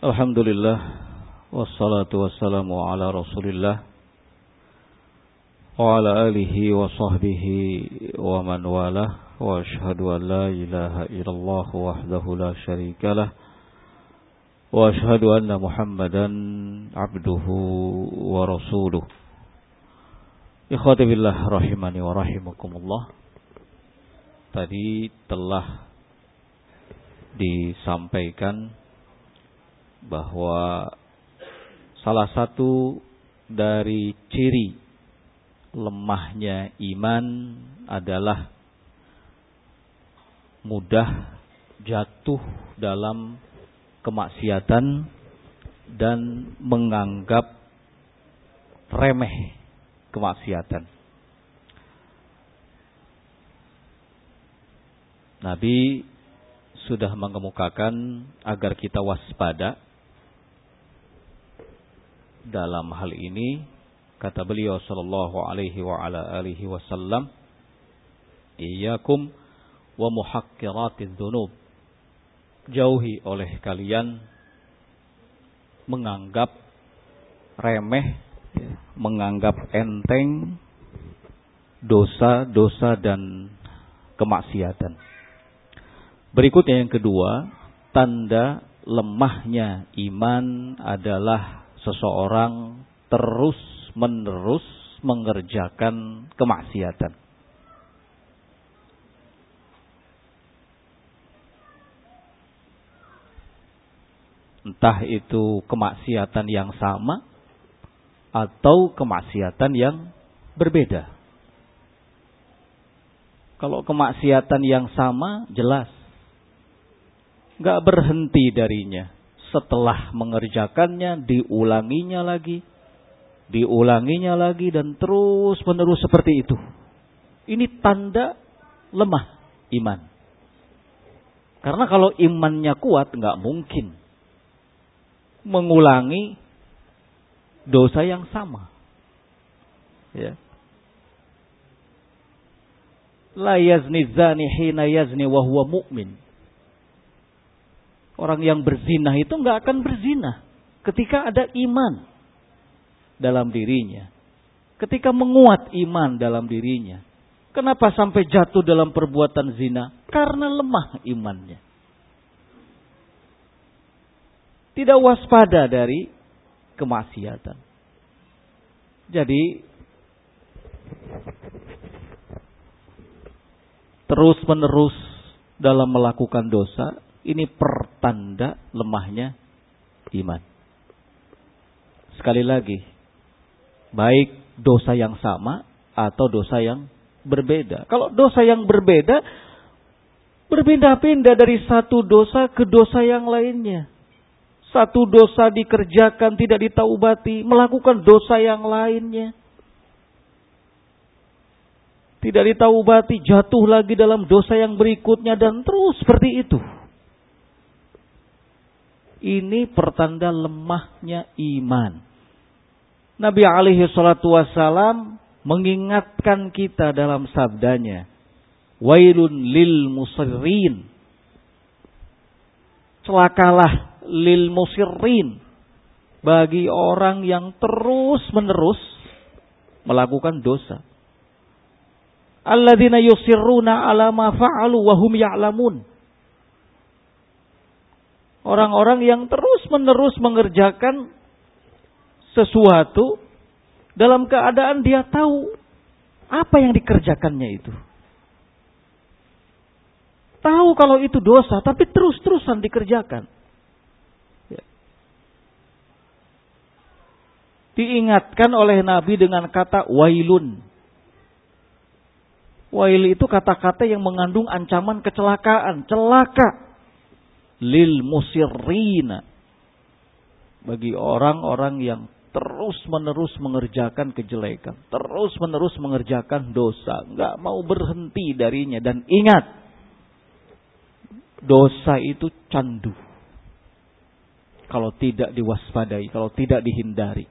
Alhamdulillah. Wassalatu wassalamu ala rasulillah. Wa ala alihi wa sahbihi wa man walah Wa ashadu an la ilaha illallah wahdahu la syarikalah Wa ashadu anna muhammadan abduhu wa rasuluh. Ikhwati rahimani wa rahimakumullah. Tadi telah disampaikan bahwa salah satu dari ciri lemahnya iman adalah mudah jatuh dalam kemaksiatan dan menganggap remeh kemaksiatan. Nabi sudah mengemukakan agar kita waspada dalam hal ini kata beliau sallallahu alaihi wa ala alihi wasallam iyyakum wa muhaqqiratiz dzunub. Jauhi oleh kalian menganggap remeh menganggap enteng dosa-dosa dan kemaksiatan. Berikutnya yang kedua tanda lemahnya iman adalah seseorang terus menerus mengerjakan kemaksiatan. Entah itu kemaksiatan yang sama atau kemaksiatan yang berbeda. Kalau kemaksiatan yang sama jelas. Gak berhenti darinya setelah mengerjakannya diulanginya lagi, diulanginya lagi dan terus menerus seperti itu. Ini tanda lemah iman. Karena kalau imannya kuat nggak mungkin mengulangi dosa yang sama. Ya. La yazni zani hina yazni wa huwa mu'min. Orang yang berzina itu nggak akan berzina ketika ada iman dalam dirinya. Ketika menguat iman dalam dirinya. Kenapa sampai jatuh dalam perbuatan zina? Karena lemah imannya. Tidak waspada dari kemaksiatan. Jadi terus menerus dalam melakukan dosa ini pertanda lemahnya iman. Sekali lagi, baik dosa yang sama atau dosa yang berbeda. Kalau dosa yang berbeda, berpindah-pindah dari satu dosa ke dosa yang lainnya. Satu dosa dikerjakan tidak ditaubati, melakukan dosa yang lainnya. Tidak ditaubati, jatuh lagi dalam dosa yang berikutnya dan terus seperti itu. Ini pertanda lemahnya iman. Nabi alaihi salatu wassalam mengingatkan kita dalam sabdanya. Wailun lil musirrin. Celakalah lil musirrin. Bagi orang yang terus menerus melakukan dosa. Alladzina yusirruna ala ma fa'alu wa hum ya'lamun. Orang-orang yang terus-menerus mengerjakan sesuatu dalam keadaan dia tahu apa yang dikerjakannya itu. Tahu kalau itu dosa, tapi terus-terusan dikerjakan. Ya. Diingatkan oleh Nabi dengan kata wailun. Wail itu kata-kata yang mengandung ancaman kecelakaan, celaka lil musirrina bagi orang-orang yang terus menerus mengerjakan kejelekan, terus menerus mengerjakan dosa, nggak mau berhenti darinya dan ingat dosa itu candu. Kalau tidak diwaspadai, kalau tidak dihindari.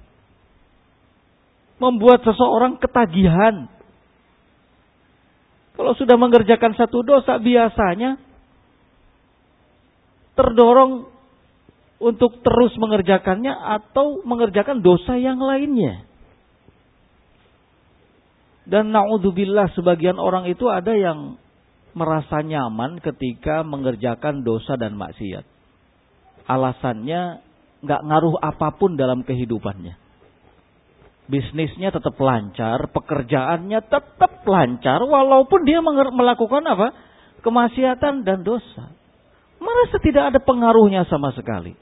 Membuat seseorang ketagihan. Kalau sudah mengerjakan satu dosa biasanya terdorong untuk terus mengerjakannya atau mengerjakan dosa yang lainnya. Dan naudzubillah sebagian orang itu ada yang merasa nyaman ketika mengerjakan dosa dan maksiat. Alasannya nggak ngaruh apa pun dalam kehidupannya. Bisnisnya tetap lancar, pekerjaannya tetap lancar, walaupun dia melakukan apa? Kemaksiatan dan dosa. Merasa tidak ada pengaruhnya sama sekali.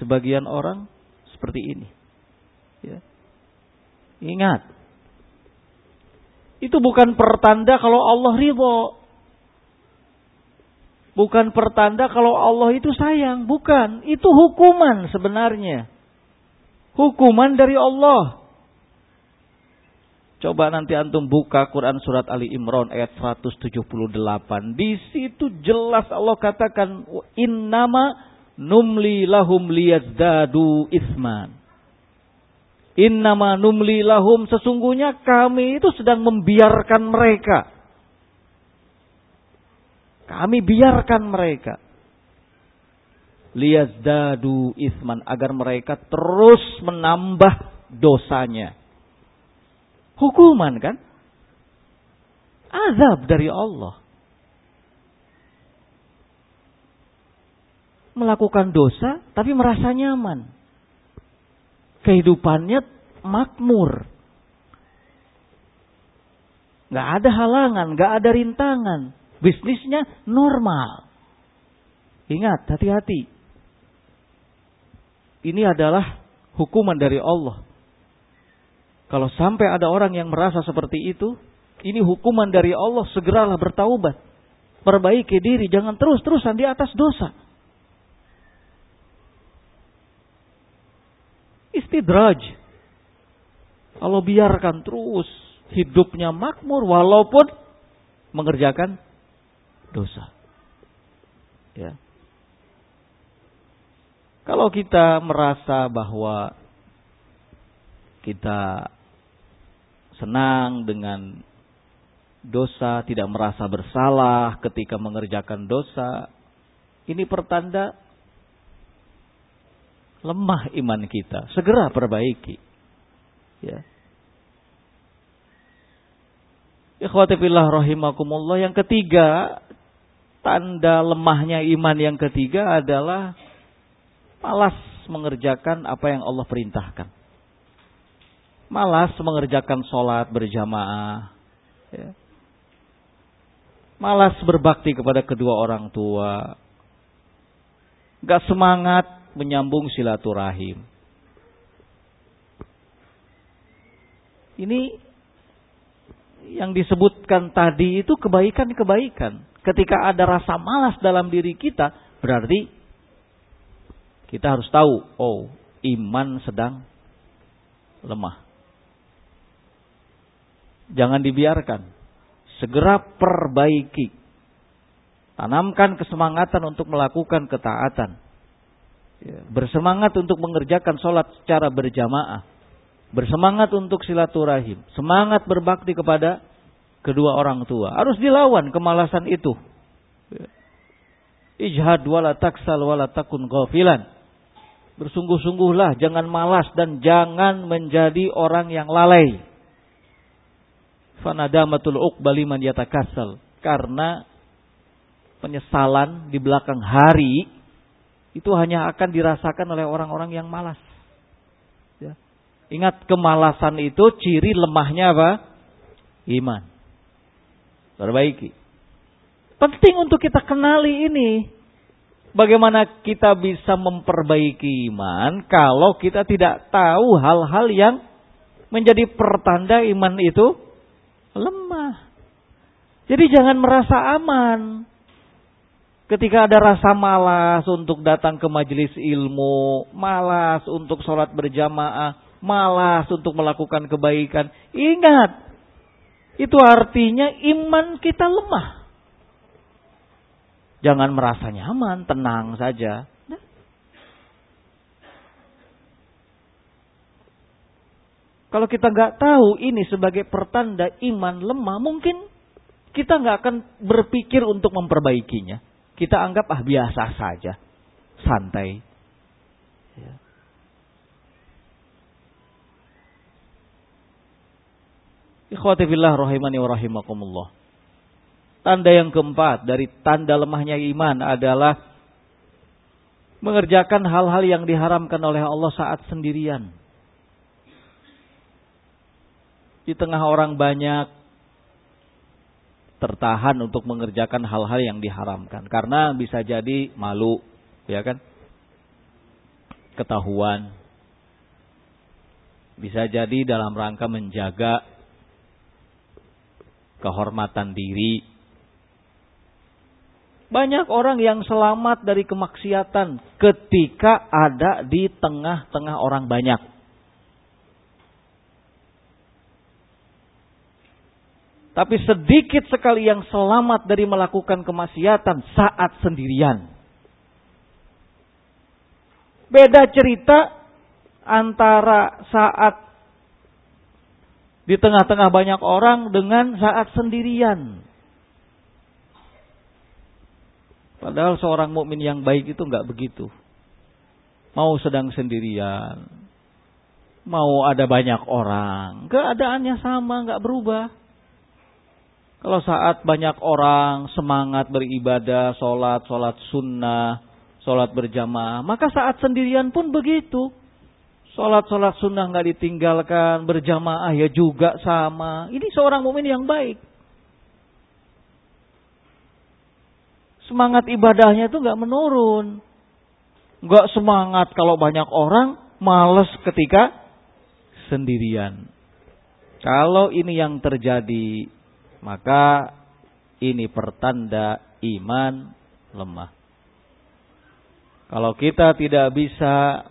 Sebagian orang seperti ini. Ya. Ingat, itu bukan pertanda kalau Allah ridho. Bukan pertanda kalau Allah itu sayang. Bukan. Itu hukuman sebenarnya. Hukuman dari Allah. Coba nanti antum buka Quran surat Ali Imran ayat 178. Di situ jelas Allah katakan innama numli lahum liyazdadu isman. Innama numli lahum sesungguhnya kami itu sedang membiarkan mereka. Kami biarkan mereka. Liyazdadu isman agar mereka terus menambah dosanya. Hukuman kan? Azab dari Allah. melakukan dosa tapi merasa nyaman. Kehidupannya makmur. Gak ada halangan, gak ada rintangan. Bisnisnya normal. Ingat, hati-hati. Ini adalah hukuman dari Allah. Kalau sampai ada orang yang merasa seperti itu, ini hukuman dari Allah, segeralah bertaubat. Perbaiki diri, jangan terus-terusan di atas dosa. istidraj. Allah biarkan terus hidupnya makmur walaupun mengerjakan dosa. Ya. Kalau kita merasa bahwa kita senang dengan dosa, tidak merasa bersalah ketika mengerjakan dosa, ini pertanda lemah iman kita, segera perbaiki. Ya. Ikhwati fillah rahimakumullah yang ketiga, tanda lemahnya iman yang ketiga adalah malas mengerjakan apa yang Allah perintahkan. Malas mengerjakan sholat berjamaah. Ya. Malas berbakti kepada kedua orang tua. Gak semangat menyambung silaturahim. Ini yang disebutkan tadi itu kebaikan-kebaikan. Ketika ada rasa malas dalam diri kita, berarti kita harus tahu, oh, iman sedang lemah. Jangan dibiarkan. Segera perbaiki. Tanamkan kesemangatan untuk melakukan ketaatan. Ya, bersemangat untuk mengerjakan sholat secara berjamaah. Bersemangat untuk silaturahim. Semangat berbakti kepada kedua orang tua. Harus dilawan kemalasan itu. Ya. Ijhad wala taksal wala takun ghafilan. Bersungguh-sungguhlah, jangan malas dan jangan menjadi orang yang lalai. Fanadamatul uqbali man yatakasal. Karena penyesalan di belakang hari itu hanya akan dirasakan oleh orang-orang yang malas. Ya. Ingat kemalasan itu ciri lemahnya apa? Iman. Perbaiki. Penting untuk kita kenali ini. Bagaimana kita bisa memperbaiki iman kalau kita tidak tahu hal-hal yang menjadi pertanda iman itu lemah. Jadi jangan merasa aman. Ketika ada rasa malas untuk datang ke majelis ilmu, malas untuk sholat berjamaah, malas untuk melakukan kebaikan, ingat, itu artinya iman kita lemah. Jangan merasa nyaman, tenang saja. Kalau kita nggak tahu ini sebagai pertanda iman lemah, mungkin kita nggak akan berpikir untuk memperbaikinya kita anggap ah biasa saja. santai. Ya. Rahimani wa rahimakumullah. Tanda yang keempat dari tanda lemahnya iman adalah mengerjakan hal-hal yang diharamkan oleh Allah saat sendirian. Di tengah orang banyak tertahan untuk mengerjakan hal-hal yang diharamkan karena bisa jadi malu, ya kan? Ketahuan. Bisa jadi dalam rangka menjaga kehormatan diri. Banyak orang yang selamat dari kemaksiatan ketika ada di tengah-tengah orang banyak. Tapi sedikit sekali yang selamat dari melakukan kemaksiatan saat sendirian. Beda cerita antara saat di tengah-tengah banyak orang dengan saat sendirian. Padahal seorang mukmin yang baik itu nggak begitu. Mau sedang sendirian, mau ada banyak orang, keadaannya sama, nggak berubah. Kalau saat banyak orang semangat beribadah, sholat, sholat sunnah, sholat berjamaah, maka saat sendirian pun begitu. Sholat-sholat sunnah nggak ditinggalkan, berjamaah ya juga sama. Ini seorang mukmin yang baik. Semangat ibadahnya itu nggak menurun. Nggak semangat kalau banyak orang, males ketika sendirian. Kalau ini yang terjadi, maka ini pertanda iman lemah. Kalau kita tidak bisa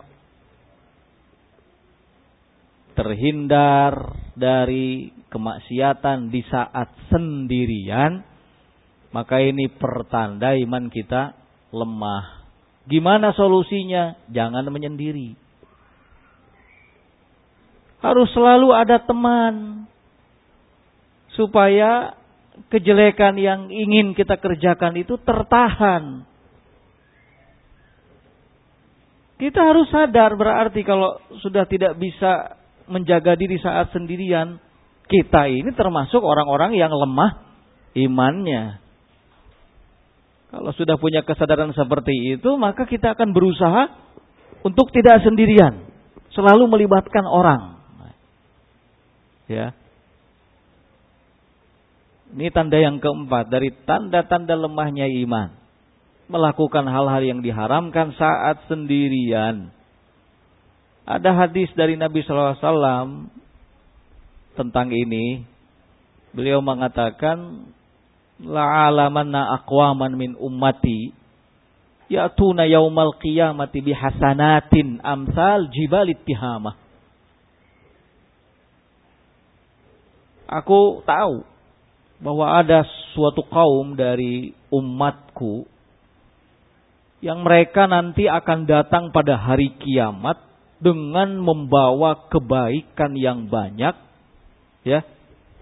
terhindar dari kemaksiatan di saat sendirian, maka ini pertanda iman kita lemah. Gimana solusinya? Jangan menyendiri. Harus selalu ada teman. Supaya kejelekan yang ingin kita kerjakan itu tertahan. Kita harus sadar berarti kalau sudah tidak bisa menjaga diri saat sendirian, kita ini termasuk orang-orang yang lemah imannya. Kalau sudah punya kesadaran seperti itu, maka kita akan berusaha untuk tidak sendirian, selalu melibatkan orang. Ya. Ini tanda yang keempat dari tanda-tanda lemahnya iman. Melakukan hal-hal yang diharamkan saat sendirian. Ada hadis dari Nabi SAW tentang ini. Beliau mengatakan, La'alamanna aqwaman min ummati ya'tuna yaumal qiyamati bihasanatin amsal jibalit tihamah. Aku tahu bahwa ada suatu kaum dari umatku yang mereka nanti akan datang pada hari kiamat dengan membawa kebaikan yang banyak ya.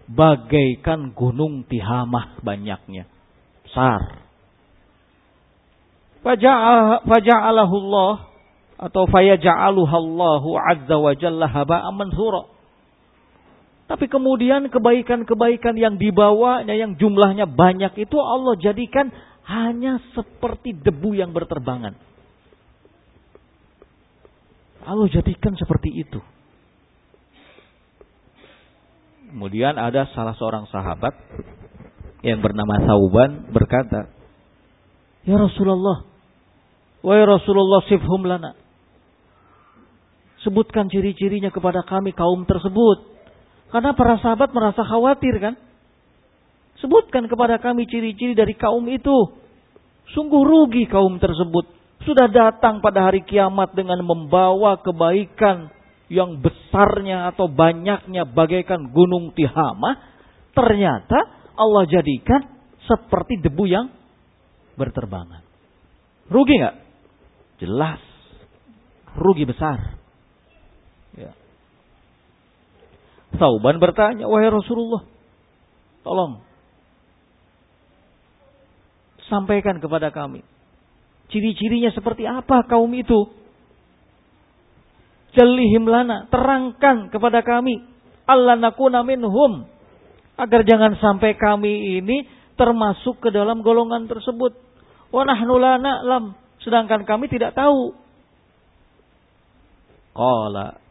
Bagaikan gunung tihamah banyaknya besar. Faja'alahu Allah atau fayaja'aluhallahu azza wa jalla haba'an mansura tapi kemudian kebaikan-kebaikan yang dibawanya yang jumlahnya banyak itu Allah jadikan hanya seperti debu yang berterbangan Allah jadikan seperti itu. Kemudian ada salah seorang sahabat yang bernama Sauban berkata, Ya Rasulullah, Wahai Rasulullah sifhum lana. Sebutkan ciri-cirinya kepada kami kaum tersebut. Karena para sahabat merasa khawatir kan. Sebutkan kepada kami ciri-ciri dari kaum itu. Sungguh rugi kaum tersebut sudah datang pada hari kiamat dengan membawa kebaikan yang besarnya atau banyaknya bagaikan gunung Tihamah, ternyata Allah jadikan seperti debu yang berterbangan. Rugi nggak? Jelas. Rugi besar. Ya. Sauban bertanya, wahai Rasulullah, tolong sampaikan kepada kami Ciri-cirinya seperti apa kaum itu? Jalihim lana, terangkan kepada kami. Allah nakuna minhum. Agar jangan sampai kami ini termasuk ke dalam golongan tersebut. Wa nahnu lam. Sedangkan kami tidak tahu. Qala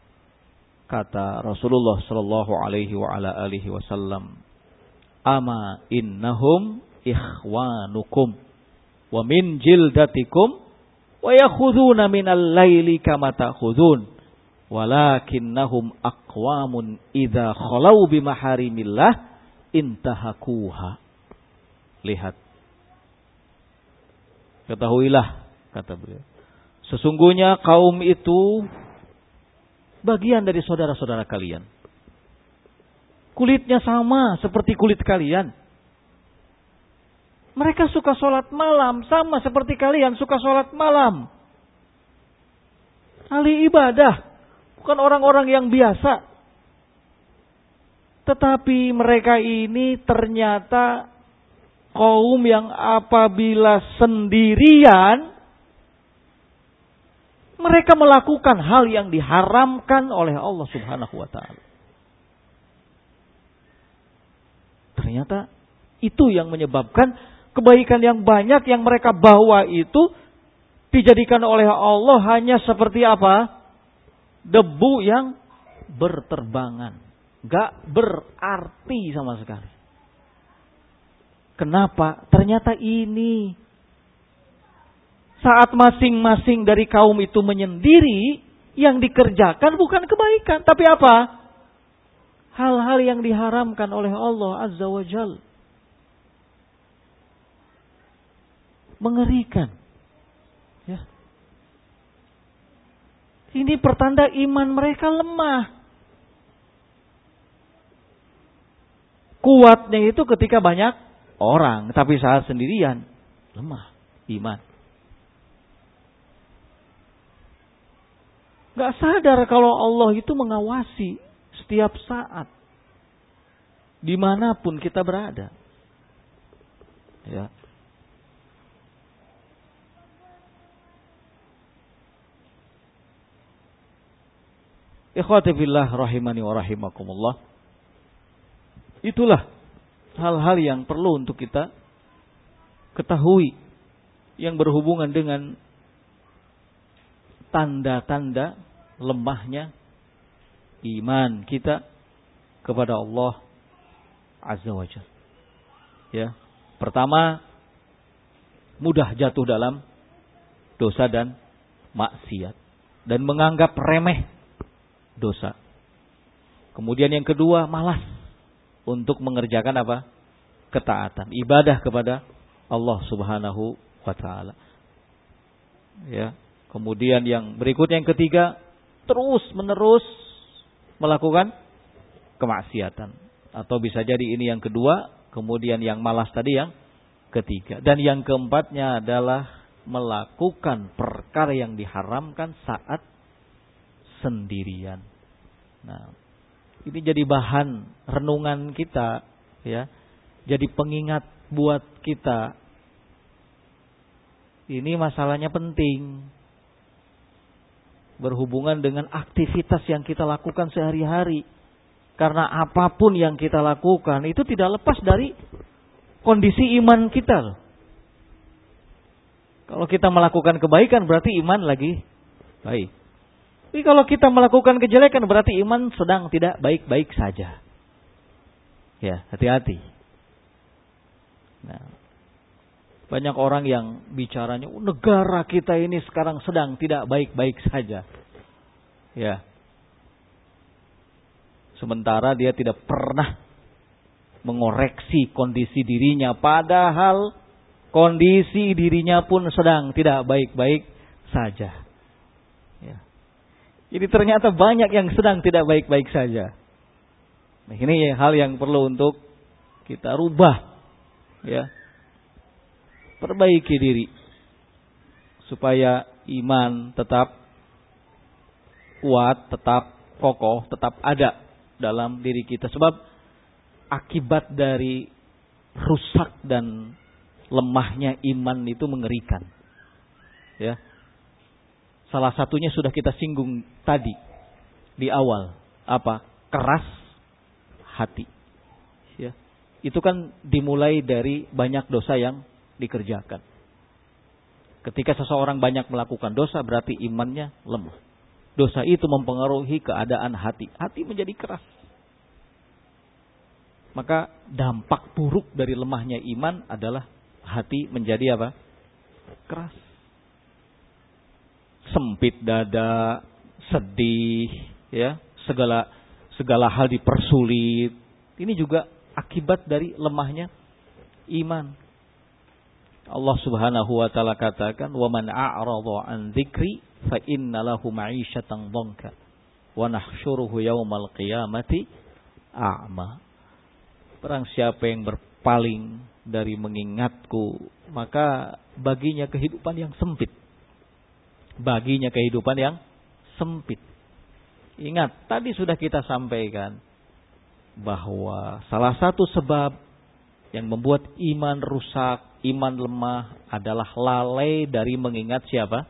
kata Rasulullah sallallahu alaihi wa ala alihi wasallam ama innahum ikhwanukum wa min jildatikum wa yakhuduna minal laili kama ta'khudun walakinnahum aqwamun idza khalau bimaharimillah intahakuha. Lihat. Ketahuilah kata beliau. Sesungguhnya kaum itu bagian dari saudara-saudara kalian. Kulitnya sama seperti kulit kalian. Mereka suka sholat malam sama seperti kalian suka sholat malam. Ahli ibadah bukan orang-orang yang biasa. Tetapi mereka ini ternyata kaum yang apabila sendirian mereka melakukan hal yang diharamkan oleh Allah Subhanahu wa taala. Ternyata itu yang menyebabkan kebaikan yang banyak yang mereka bawa itu dijadikan oleh Allah hanya seperti apa? debu yang berterbangan. Gak berarti sama sekali. Kenapa? Ternyata ini. Saat masing-masing dari kaum itu menyendiri, yang dikerjakan bukan kebaikan. Tapi apa? Hal-hal yang diharamkan oleh Allah Azza wa Jal. Mengerikan. Ya. Ini pertanda iman mereka lemah. Kuatnya itu ketika banyak orang, tapi saat sendirian lemah iman. Gak sadar kalau Allah itu mengawasi setiap saat. Di mana pun kita berada. Ya. Ikhwati billah rahimani wa rahimakumullah. Itulah hal-hal yang perlu untuk kita ketahui yang berhubungan dengan tanda-tanda lemahnya iman kita kepada Allah Azza wa Jalla. Ya. Pertama, mudah jatuh dalam dosa dan maksiat dan menganggap remeh dosa. Kemudian yang kedua, malas untuk mengerjakan apa? Ketaatan, ibadah kepada Allah Subhanahu wa taala. Ya. Kemudian yang berikutnya yang ketiga, terus menerus melakukan kemaksiatan. Atau bisa jadi ini yang kedua, kemudian yang malas tadi yang ketiga. Dan yang keempatnya adalah melakukan perkara yang diharamkan saat sendirian. Nah, ini jadi bahan renungan kita, ya. Jadi pengingat buat kita. Ini masalahnya penting. Berhubungan dengan aktivitas yang kita lakukan sehari-hari. Karena apa pun yang kita lakukan itu tidak lepas dari kondisi iman kita. Kalau kita melakukan kebaikan berarti iman lagi baik. Tapi kalau kita melakukan kejelekan berarti iman sedang tidak baik-baik saja. Ya, hati-hati. Nah, banyak orang yang bicaranya, oh, negara kita ini sekarang sedang tidak baik-baik saja. Ya. Sementara dia tidak pernah mengoreksi kondisi dirinya. Padahal kondisi dirinya pun sedang tidak baik-baik saja. Jadi ternyata banyak yang sedang tidak baik-baik saja. Nah, ini hal yang perlu untuk kita rubah. Ya. Perbaiki diri. Supaya iman tetap kuat, tetap kokoh, tetap ada dalam diri kita. Sebab akibat dari rusak dan lemahnya iman itu mengerikan. Ya. Salah satunya sudah kita singgung tadi di awal. Apa? Keras hati. Ya. Itu kan dimulai dari banyak dosa yang dikerjakan. Ketika seseorang banyak melakukan dosa berarti imannya lemah. Dosa itu mempengaruhi keadaan hati. Hati menjadi keras. Maka dampak buruk dari lemahnya iman adalah hati menjadi apa? Keras. Sempit dada, sedih, ya, segala segala hal dipersulit. Ini juga akibat dari lemahnya iman. Allah Subhanahu wa taala katakan, "Wa man a'rada an dzikri fa inna lahu ma'isyatan dhanka wa nahsyuruhu yaumal qiyamati a'ma." Barang siapa yang berpaling dari mengingatku, maka baginya kehidupan yang sempit. Baginya kehidupan yang sempit. Ingat, tadi sudah kita sampaikan bahwa salah satu sebab yang membuat iman rusak, iman lemah adalah lalai dari mengingat siapa?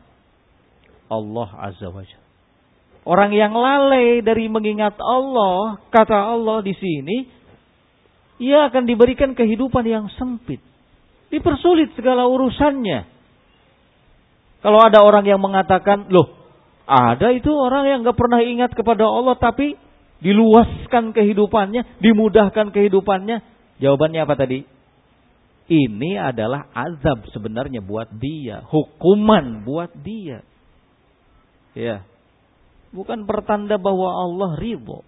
Allah Azza wa Jalla. Orang yang lalai dari mengingat Allah, kata Allah di sini, ia akan diberikan kehidupan yang sempit. Dipersulit segala urusannya. Kalau ada orang yang mengatakan, loh, ada itu orang yang gak pernah ingat kepada Allah, tapi diluaskan kehidupannya, dimudahkan kehidupannya, Jawabannya apa tadi? Ini adalah azab sebenarnya buat dia, hukuman buat dia. Ya. Bukan pertanda bahwa Allah ridho.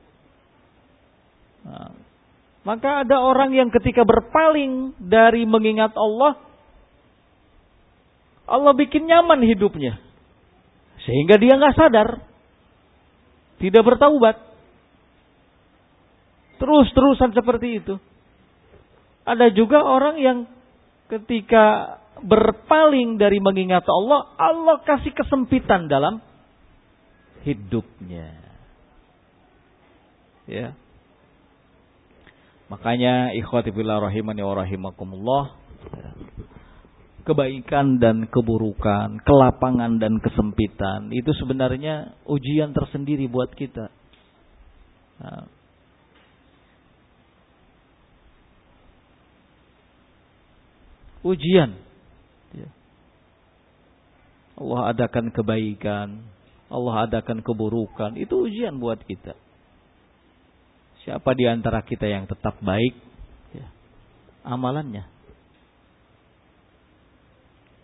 Nah, maka ada orang yang ketika berpaling dari mengingat Allah, Allah bikin nyaman hidupnya. Sehingga dia nggak sadar. Tidak bertaubat. Terus-terusan seperti itu. Ada juga orang yang ketika berpaling dari mengingat Allah, Allah kasih kesempitan dalam hidupnya. Ya. Makanya ikhwati billah rahimani wa rahimakumullah. Kebaikan dan keburukan, kelapangan dan kesempitan itu sebenarnya ujian tersendiri buat kita. Nah, ujian. Ya. Allah adakan kebaikan, Allah adakan keburukan, itu ujian buat kita. Siapa di antara kita yang tetap baik ya, amalannya?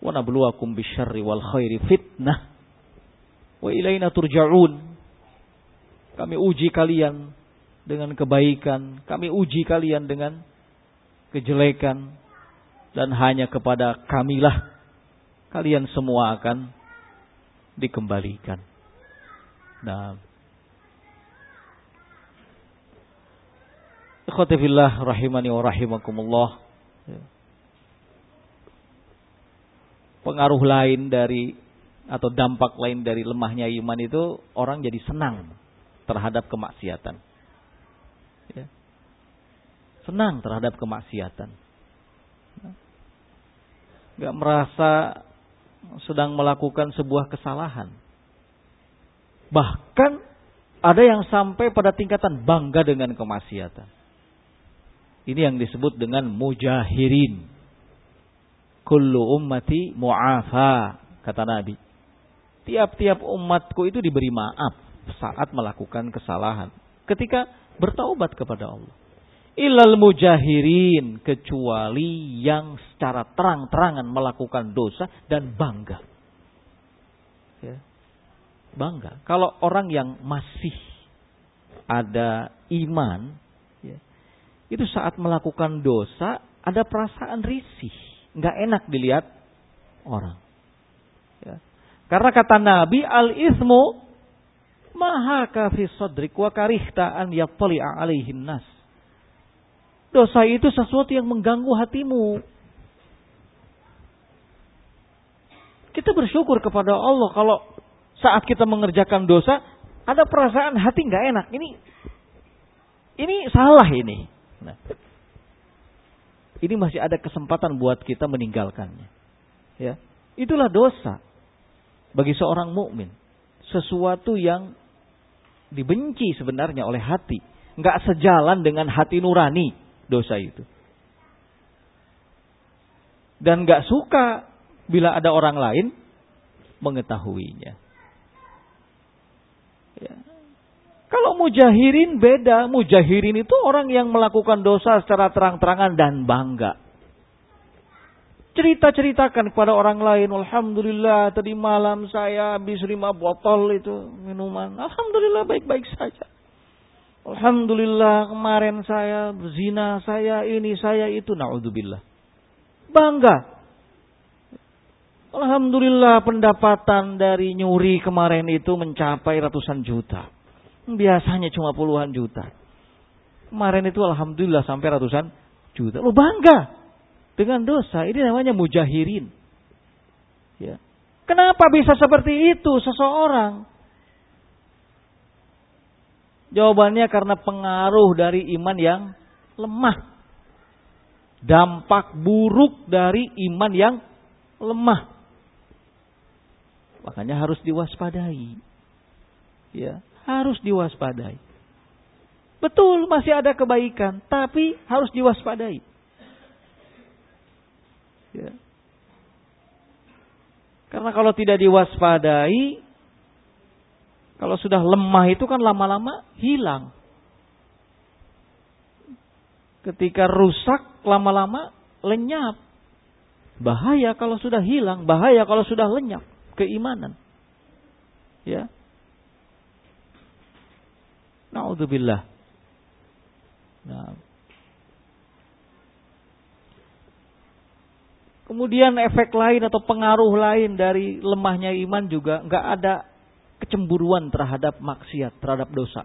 Wa nabluwakum bisyarri wal khairi fitnah wa ilaina turja'un. Kami uji kalian dengan kebaikan, kami uji kalian dengan kejelekan, dan hanya kepada kamilah kalian semua akan dikembalikan. Nah, Ikhwatifillah rahimani wa rahimakumullah. Pengaruh lain dari atau dampak lain dari lemahnya iman itu orang jadi senang terhadap kemaksiatan. Ya. Senang terhadap kemaksiatan nggak merasa sedang melakukan sebuah kesalahan. Bahkan ada yang sampai pada tingkatan bangga dengan kemaksiatan. Ini yang disebut dengan mujahirin. Kullu ummati mu'afa, kata Nabi. Tiap-tiap umatku itu diberi maaf saat melakukan kesalahan. Ketika bertaubat kepada Allah ilal mujahirin kecuali yang secara terang-terangan melakukan dosa dan bangga. Ya. Bangga. Kalau orang yang masih ada iman, ya, itu saat melakukan dosa ada perasaan risih, nggak enak dilihat orang. Ya. Karena kata Nabi al ismu maha kafi sadrik wa karihta an alaihin nas Dosa itu sesuatu yang mengganggu hatimu. Kita bersyukur kepada Allah kalau saat kita mengerjakan dosa ada perasaan hati nggak enak. Ini ini salah ini. Nah, ini masih ada kesempatan buat kita meninggalkannya. Ya, itulah dosa. bagi seorang mukmin sesuatu yang dibenci sebenarnya oleh hati, nggak sejalan dengan hati nurani dosa itu. Dan nggak suka bila ada orang lain mengetahuinya. Ya. Kalau mujahirin beda, mujahirin itu orang yang melakukan dosa secara terang-terangan dan bangga cerita-ceritakan kepada orang lain. Alhamdulillah tadi malam saya habis lima botol itu minuman. Alhamdulillah baik-baik saja. Alhamdulillah kemarin saya berzina, saya ini, saya itu. Na'udzubillah. Bangga. Alhamdulillah pendapatan dari nyuri kemarin itu mencapai ratusan juta. Biasanya cuma puluhan juta. Kemarin itu Alhamdulillah sampai ratusan juta. Lu bangga dengan dosa. Ini namanya mujahirin. Ya. Kenapa bisa seperti itu seseorang? Jawabannya karena pengaruh dari iman yang lemah. Dampak buruk dari iman yang lemah. Makanya harus diwaspadai. Ya, harus diwaspadai. Betul masih ada kebaikan, tapi harus diwaspadai. Ya. Karena kalau tidak diwaspadai, kalau sudah lemah itu kan lama-lama hilang. Ketika rusak lama-lama lenyap. Bahaya kalau sudah hilang, bahaya kalau sudah lenyap keimanan. Ya. Nauzubillah. Nah, Kemudian efek lain atau pengaruh lain dari lemahnya iman juga nggak ada kecemburuan terhadap maksiat, terhadap dosa.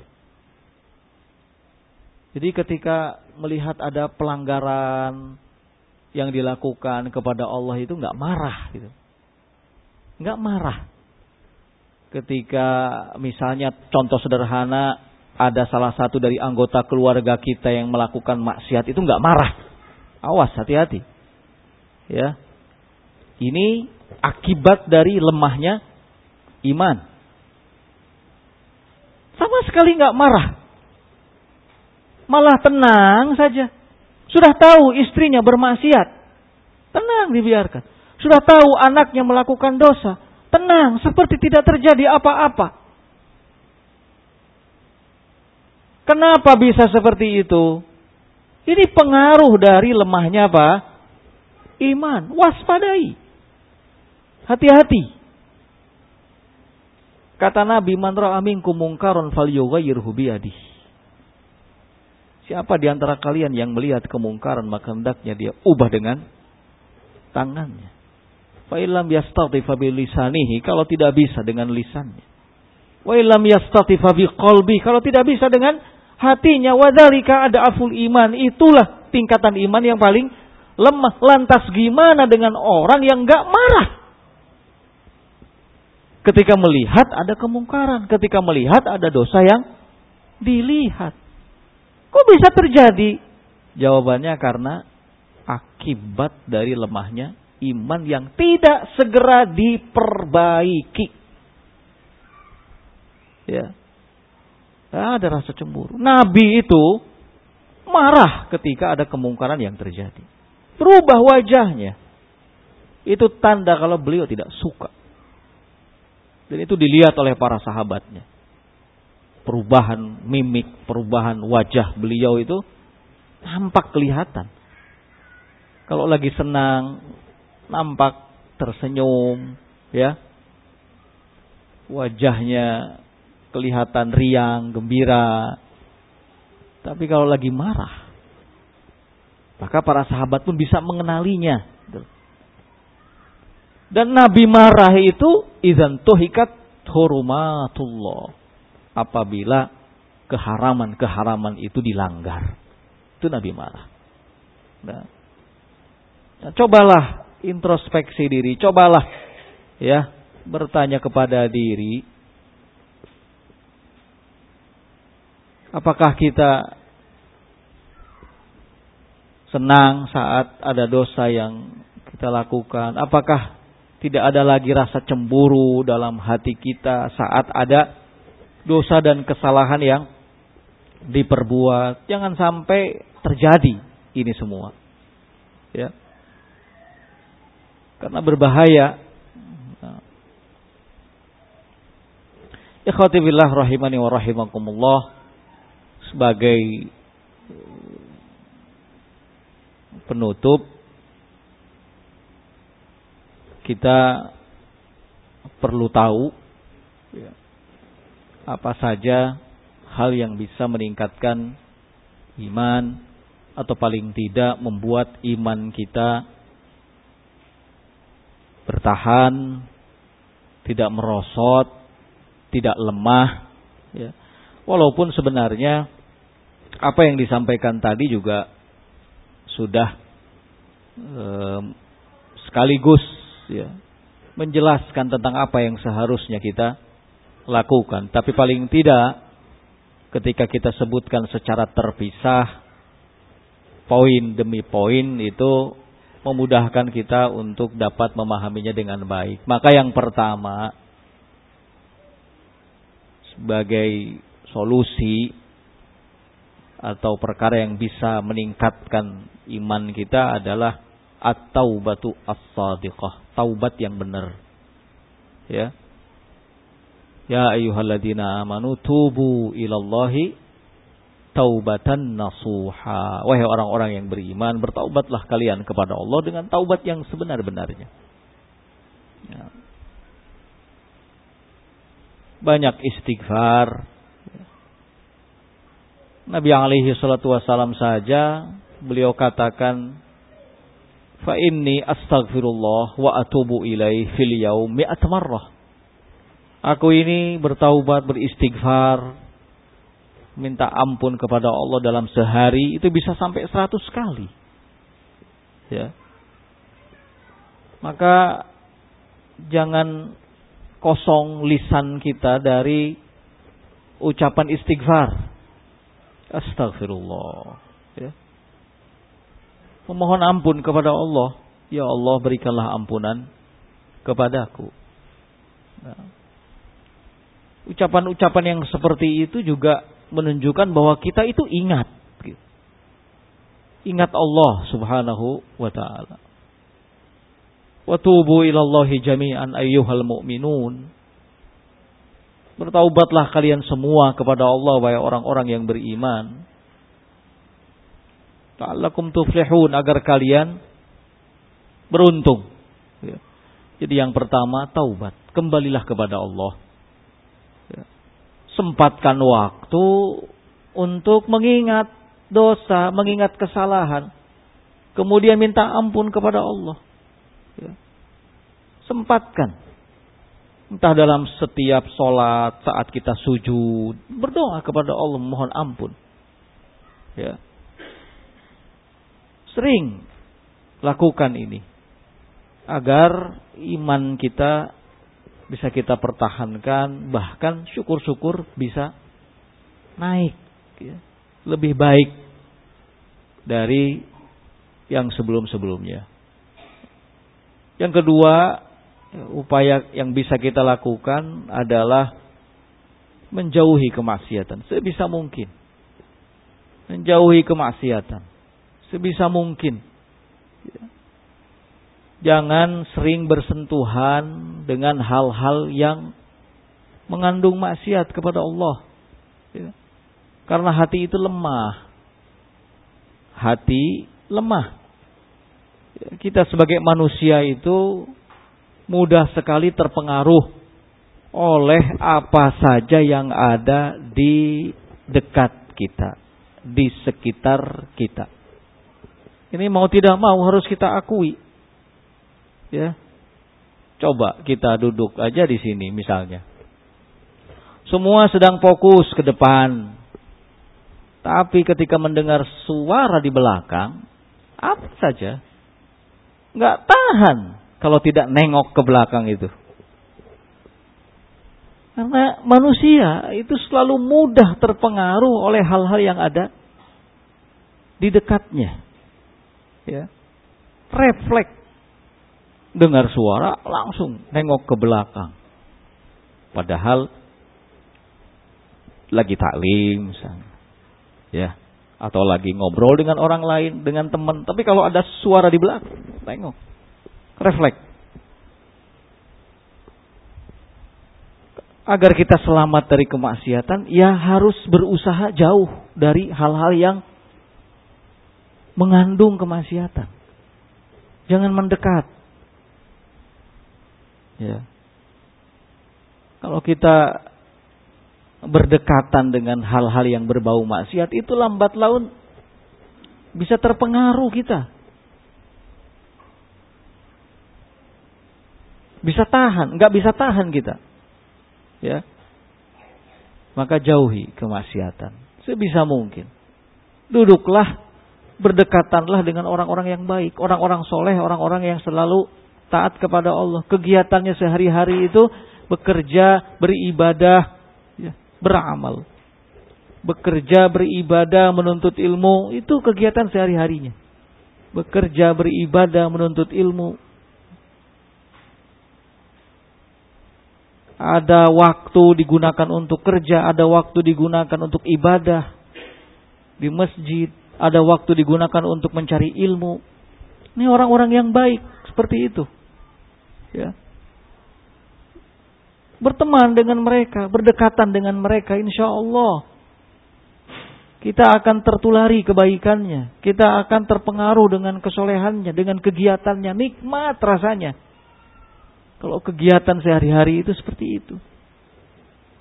Jadi ketika melihat ada pelanggaran yang dilakukan kepada Allah itu nggak marah gitu. Nggak marah. Ketika misalnya contoh sederhana ada salah satu dari anggota keluarga kita yang melakukan maksiat itu nggak marah. Awas hati-hati ya ini akibat dari lemahnya iman sama sekali nggak marah malah tenang saja sudah tahu istrinya bermaksiat tenang dibiarkan sudah tahu anaknya melakukan dosa tenang seperti tidak terjadi apa-apa Kenapa bisa seperti itu? Ini pengaruh dari lemahnya apa? iman. Waspadai. Hati-hati. Kata Nabi, "Man ra'a minkum mungkaron falyughayyirhu biyadihi." Siapa di antara kalian yang melihat kemungkaran maka hendaknya dia ubah dengan tangannya. Fa illam yastati fa lisanihi kalau tidak bisa dengan lisannya. Wa illam yastati fa qalbi kalau tidak bisa dengan hatinya. Wadzalika ada aful iman. Itulah tingkatan iman yang paling lemah. Lantas gimana dengan orang yang gak marah? Ketika melihat ada kemungkaran, ketika melihat ada dosa yang dilihat. Kok bisa terjadi? Jawabannya karena akibat dari lemahnya iman yang tidak segera diperbaiki. Ya. Ada rasa cemburu. Nabi itu marah ketika ada kemungkaran yang terjadi. Berubah wajahnya. Itu tanda kalau beliau tidak suka. Dan itu dilihat oleh para sahabatnya. Perubahan mimik, perubahan wajah beliau itu nampak kelihatan. Kalau lagi senang, nampak tersenyum, ya. Wajahnya kelihatan riang, gembira. Tapi kalau lagi marah, maka para sahabat pun bisa mengenalinya. Dan Nabi marah itu izan tuhikat hurumatullah. Apabila keharaman-keharaman itu dilanggar. Itu Nabi marah. Nah, nah, cobalah introspeksi diri, cobalah ya bertanya kepada diri apakah kita senang saat ada dosa yang kita lakukan? Apakah Tidak ada lagi rasa cemburu dalam hati kita saat ada dosa dan kesalahan yang diperbuat. Jangan sampai terjadi ini semua. Ya. Karena berbahaya. Ikhwati billah rahimani wa rahimakumullah sebagai penutup kita perlu tahu ya, apa saja hal yang bisa meningkatkan iman atau paling tidak membuat iman kita bertahan, tidak merosot, tidak lemah. Ya. Walaupun sebenarnya apa yang disampaikan tadi juga sudah um, sekaligus ya menjelaskan tentang apa yang seharusnya kita lakukan. Tapi paling tidak ketika kita sebutkan secara terpisah poin demi poin itu memudahkan kita untuk dapat memahaminya dengan baik. Maka yang pertama sebagai solusi atau perkara yang bisa meningkatkan iman kita adalah at-taubatu as-sadiqah taubat yang benar. Ya. Ya ayyuhalladzina amanu tubu ilallahi taubatan nasuha. Wahai orang-orang yang beriman, bertaubatlah kalian kepada Allah dengan taubat yang sebenar-benarnya. Ya. Banyak istighfar. Nabi alaihi salatu wasalam saja beliau katakan fa inni astaghfirullah wa atubu ilaih fil yaum mi'at marrah. Aku ini bertaubat, beristighfar, minta ampun kepada Allah dalam sehari itu bisa sampai seratus kali. Ya. Maka jangan kosong lisan kita dari ucapan istighfar. Astagfirullah. Ya memohon ampun kepada Allah. Ya Allah berikanlah ampunan kepadaku. Nah, ucapan-ucapan yang seperti itu juga menunjukkan bahwa kita itu ingat. Ingat Allah subhanahu wa ta'ala. Wa tubu ilallahi jami'an ayyuhal mu'minun. Bertaubatlah kalian semua kepada Allah, wahai orang-orang yang beriman. Ta'allakum tuflihun agar kalian beruntung. Ya. Jadi yang pertama taubat, kembalilah kepada Allah. Ya. Sempatkan waktu untuk mengingat dosa, mengingat kesalahan. Kemudian minta ampun kepada Allah. Ya. Sempatkan. Entah dalam setiap sholat, saat kita sujud, berdoa kepada Allah, mohon ampun. Ya. Sering lakukan ini. Agar iman kita bisa kita pertahankan. Bahkan syukur-syukur bisa naik. Ya. Lebih baik dari yang sebelum-sebelumnya. Yang kedua, upaya yang bisa kita lakukan adalah menjauhi kemaksiatan sebisa mungkin. Menjauhi kemaksiatan sebisa mungkin. Jangan sering bersentuhan dengan hal-hal yang mengandung maksiat kepada Allah. Ya. Karena hati itu lemah. Hati lemah. Ya, kita sebagai manusia itu mudah sekali terpengaruh oleh apa saja yang ada di dekat kita, di sekitar kita. Ini mau tidak mau harus kita akui. Ya. Coba kita duduk aja di sini misalnya. Semua sedang fokus ke depan. Tapi ketika mendengar suara di belakang, apa saja, nggak tahan kalau tidak nengok ke belakang itu. Karena manusia itu selalu mudah terpengaruh oleh hal-hal yang ada di dekatnya ya refleks dengar suara langsung nengok ke belakang. Padahal lagi taklim misalnya. Ya, atau lagi ngobrol dengan orang lain, dengan teman. Tapi kalau ada suara di belakang, tengok. Refleks. Agar kita selamat dari kemaksiatan, ya harus berusaha jauh dari hal-hal yang mengandung kemaksiatan. Jangan mendekat. Ya. Kalau kita berdekatan dengan hal-hal yang berbau maksiat itu lambat laun bisa terpengaruh kita. Bisa tahan, nggak bisa tahan kita. Ya. Maka jauhi kemaksiatan sebisa mungkin. Duduklah, berdekatanlah dengan orang-orang yang baik, orang-orang soleh, orang-orang yang selalu taat kepada Allah. Kegiatannya sehari-hari itu bekerja, beribadah, ya, beramal. Bekerja, beribadah, menuntut ilmu, itu kegiatan sehari-harinya. Bekerja, beribadah, menuntut ilmu. Ada waktu digunakan untuk kerja, ada waktu digunakan untuk ibadah di masjid, ada waktu digunakan untuk mencari ilmu. Ini orang-orang yang baik seperti itu. Ya berteman dengan mereka, berdekatan dengan mereka, insya Allah kita akan tertulari kebaikannya, kita akan terpengaruh dengan kesolehannya, dengan kegiatannya, nikmat rasanya. Kalau kegiatan sehari-hari itu seperti itu.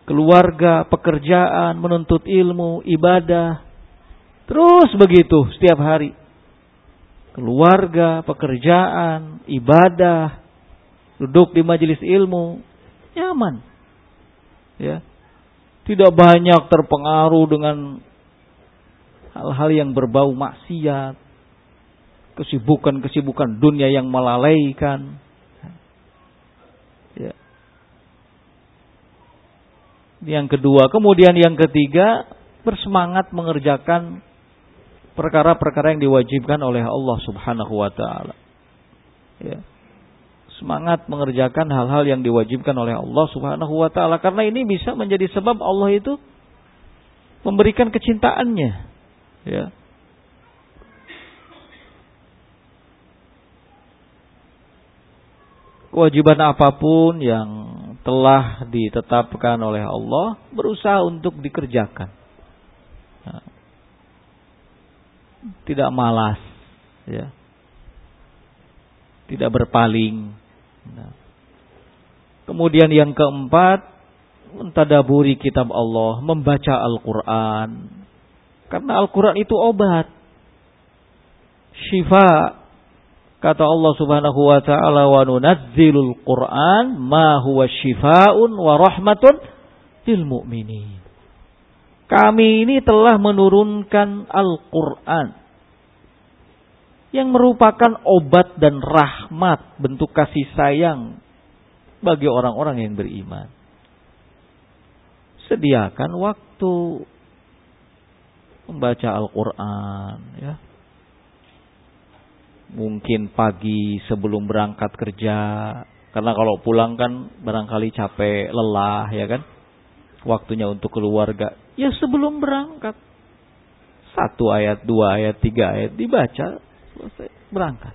Keluarga, pekerjaan, menuntut ilmu, ibadah. Terus begitu setiap hari. Keluarga, pekerjaan, ibadah, duduk di majelis ilmu, nyaman. Ya. Tidak banyak terpengaruh dengan hal-hal yang berbau maksiat, kesibukan-kesibukan dunia yang melalaikan. Ya. Yang kedua, kemudian yang ketiga, bersemangat mengerjakan perkara-perkara yang diwajibkan oleh Allah Subhanahu wa taala. Ya. Semangat mengerjakan hal-hal yang diwajibkan oleh Allah Subhanahu wa taala karena ini bisa menjadi sebab Allah itu memberikan kecintaannya. Ya. Kewajiban apa pun yang telah ditetapkan oleh Allah berusaha untuk dikerjakan. Nah, tidak malas ya tidak berpaling Nah. Kemudian yang keempat, mentadaburi kitab Allah, membaca Al-Quran. Karena Al-Quran itu obat. Syifa. Kata Allah subhanahu wa ta'ala, wa nunazzilul Quran ma huwa syifa'un wa rahmatun lil mu'minin. Kami ini telah menurunkan Al-Quran yang merupakan obat dan rahmat bentuk kasih sayang bagi orang-orang yang beriman. Sediakan waktu membaca Al-Quran, ya. Mungkin pagi sebelum berangkat kerja, karena kalau pulang kan barangkali capek, lelah, ya kan? Waktunya untuk keluarga, ya sebelum berangkat. Satu ayat, dua ayat, tiga ayat dibaca, selesai berangkat.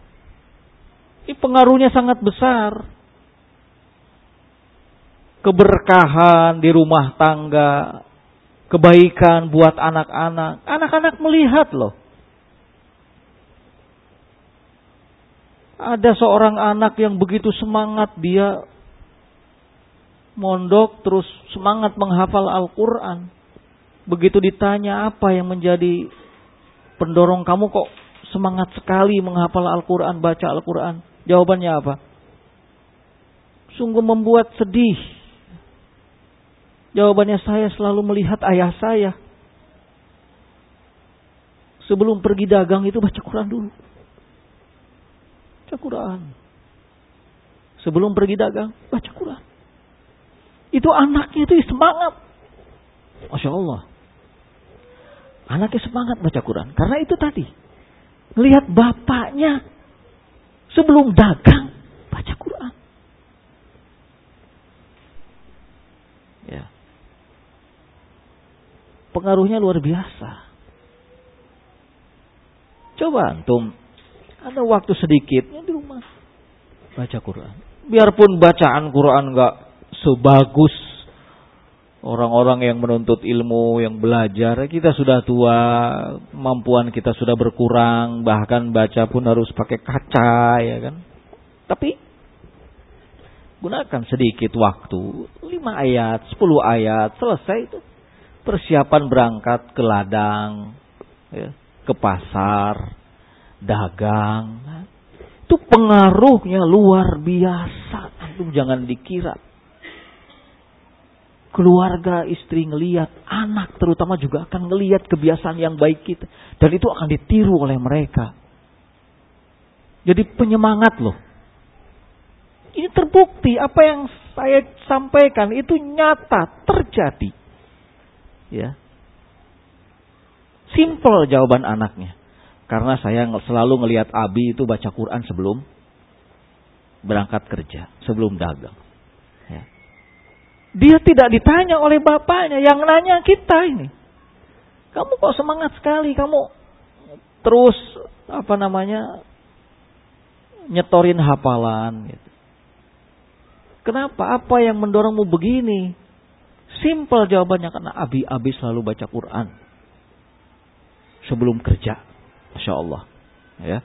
Ini pengaruhnya sangat besar. Keberkahan di rumah tangga, kebaikan buat anak-anak. Anak-anak melihat loh. Ada seorang anak yang begitu semangat dia mondok terus semangat menghafal Al-Quran. Begitu ditanya apa yang menjadi pendorong kamu kok semangat sekali menghafal Al-Quran, baca Al-Quran. Jawabannya apa? Sungguh membuat sedih. Jawabannya saya selalu melihat ayah saya. Sebelum pergi dagang itu baca Quran dulu. Baca Quran. Sebelum pergi dagang, baca Quran. Itu anaknya itu semangat. Masya Allah. Anaknya semangat baca Quran. Karena itu tadi Lihat bapaknya sebelum dagang Baca Quran. Ya. Pengaruhnya luar biasa. Coba antum ada waktu sedikit di rumah baca Quran. Biarpun bacaan Quran nggak sebagus orang-orang yang menuntut ilmu, yang belajar, kita sudah tua, kemampuan kita sudah berkurang, bahkan baca pun harus pakai kaca, ya kan? Tapi gunakan sedikit waktu, lima ayat, sepuluh ayat, selesai itu. Persiapan berangkat ke ladang, ya, ke pasar, dagang. Itu pengaruhnya luar biasa. Itu jangan dikira. Keluarga, istri ngeliat, anak terutama juga akan ngeliat kebiasaan yang baik kita. Dan itu akan ditiru oleh mereka. Jadi penyemangat loh. Ini terbukti apa yang saya sampaikan itu nyata terjadi. Ya. Simple jawaban anaknya. Karena saya selalu ngelihat Abi itu baca Quran sebelum berangkat kerja, sebelum dagang. Dia tidak ditanya oleh bapaknya, yang nanya kita ini. Kamu kok semangat sekali, kamu terus apa namanya nyetorin hafalan. Gitu. Kenapa? Apa yang mendorongmu begini? Simpel jawabannya karena Abi-Abi selalu baca Quran sebelum kerja. Masya Allah. Ya.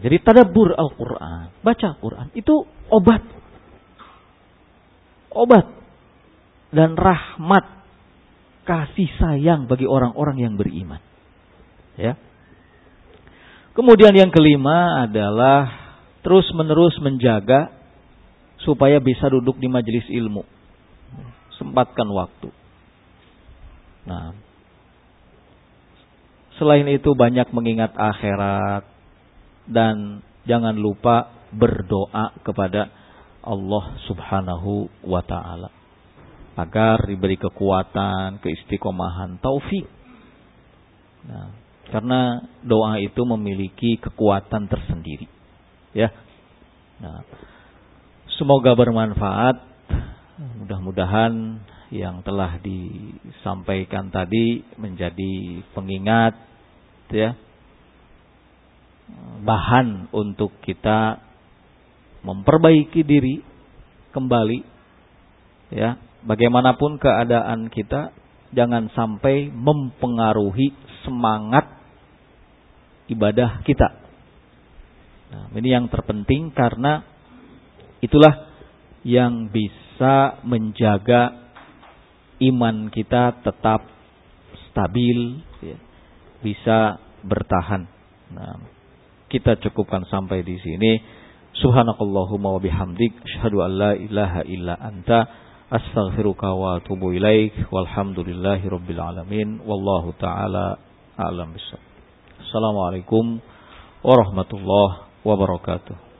Jadi tadabur Al-Quran. Baca Quran. Itu obat. Obat. Dan rahmat. Kasih sayang bagi orang-orang yang beriman. Ya. Kemudian yang kelima adalah terus menerus menjaga supaya bisa duduk di majelis ilmu. Sempatkan waktu. Nah, selain itu banyak mengingat akhirat dan jangan lupa berdoa kepada Allah Subhanahu wa taala agar diberi kekuatan, keistiqomahan, taufik. Nah, karena doa itu memiliki kekuatan tersendiri. Ya. Nah, Semoga bermanfaat. Mudah-mudahan yang telah disampaikan tadi menjadi pengingat ya bahan untuk kita memperbaiki diri kembali ya bagaimanapun keadaan kita jangan sampai mempengaruhi semangat ibadah kita nah, ini yang terpenting karena Itulah yang bisa menjaga iman kita tetap stabil, ya, bisa bertahan. Nah, kita cukupkan sampai di sini. Subhanakallahumma wa bihamdik asyhadu an la ilaha illa anta astaghfiruka wa atubu ilaik walhamdulillahi rabbil alamin wallahu taala a'lam bissawab. Assalamualaikum warahmatullahi wabarakatuh.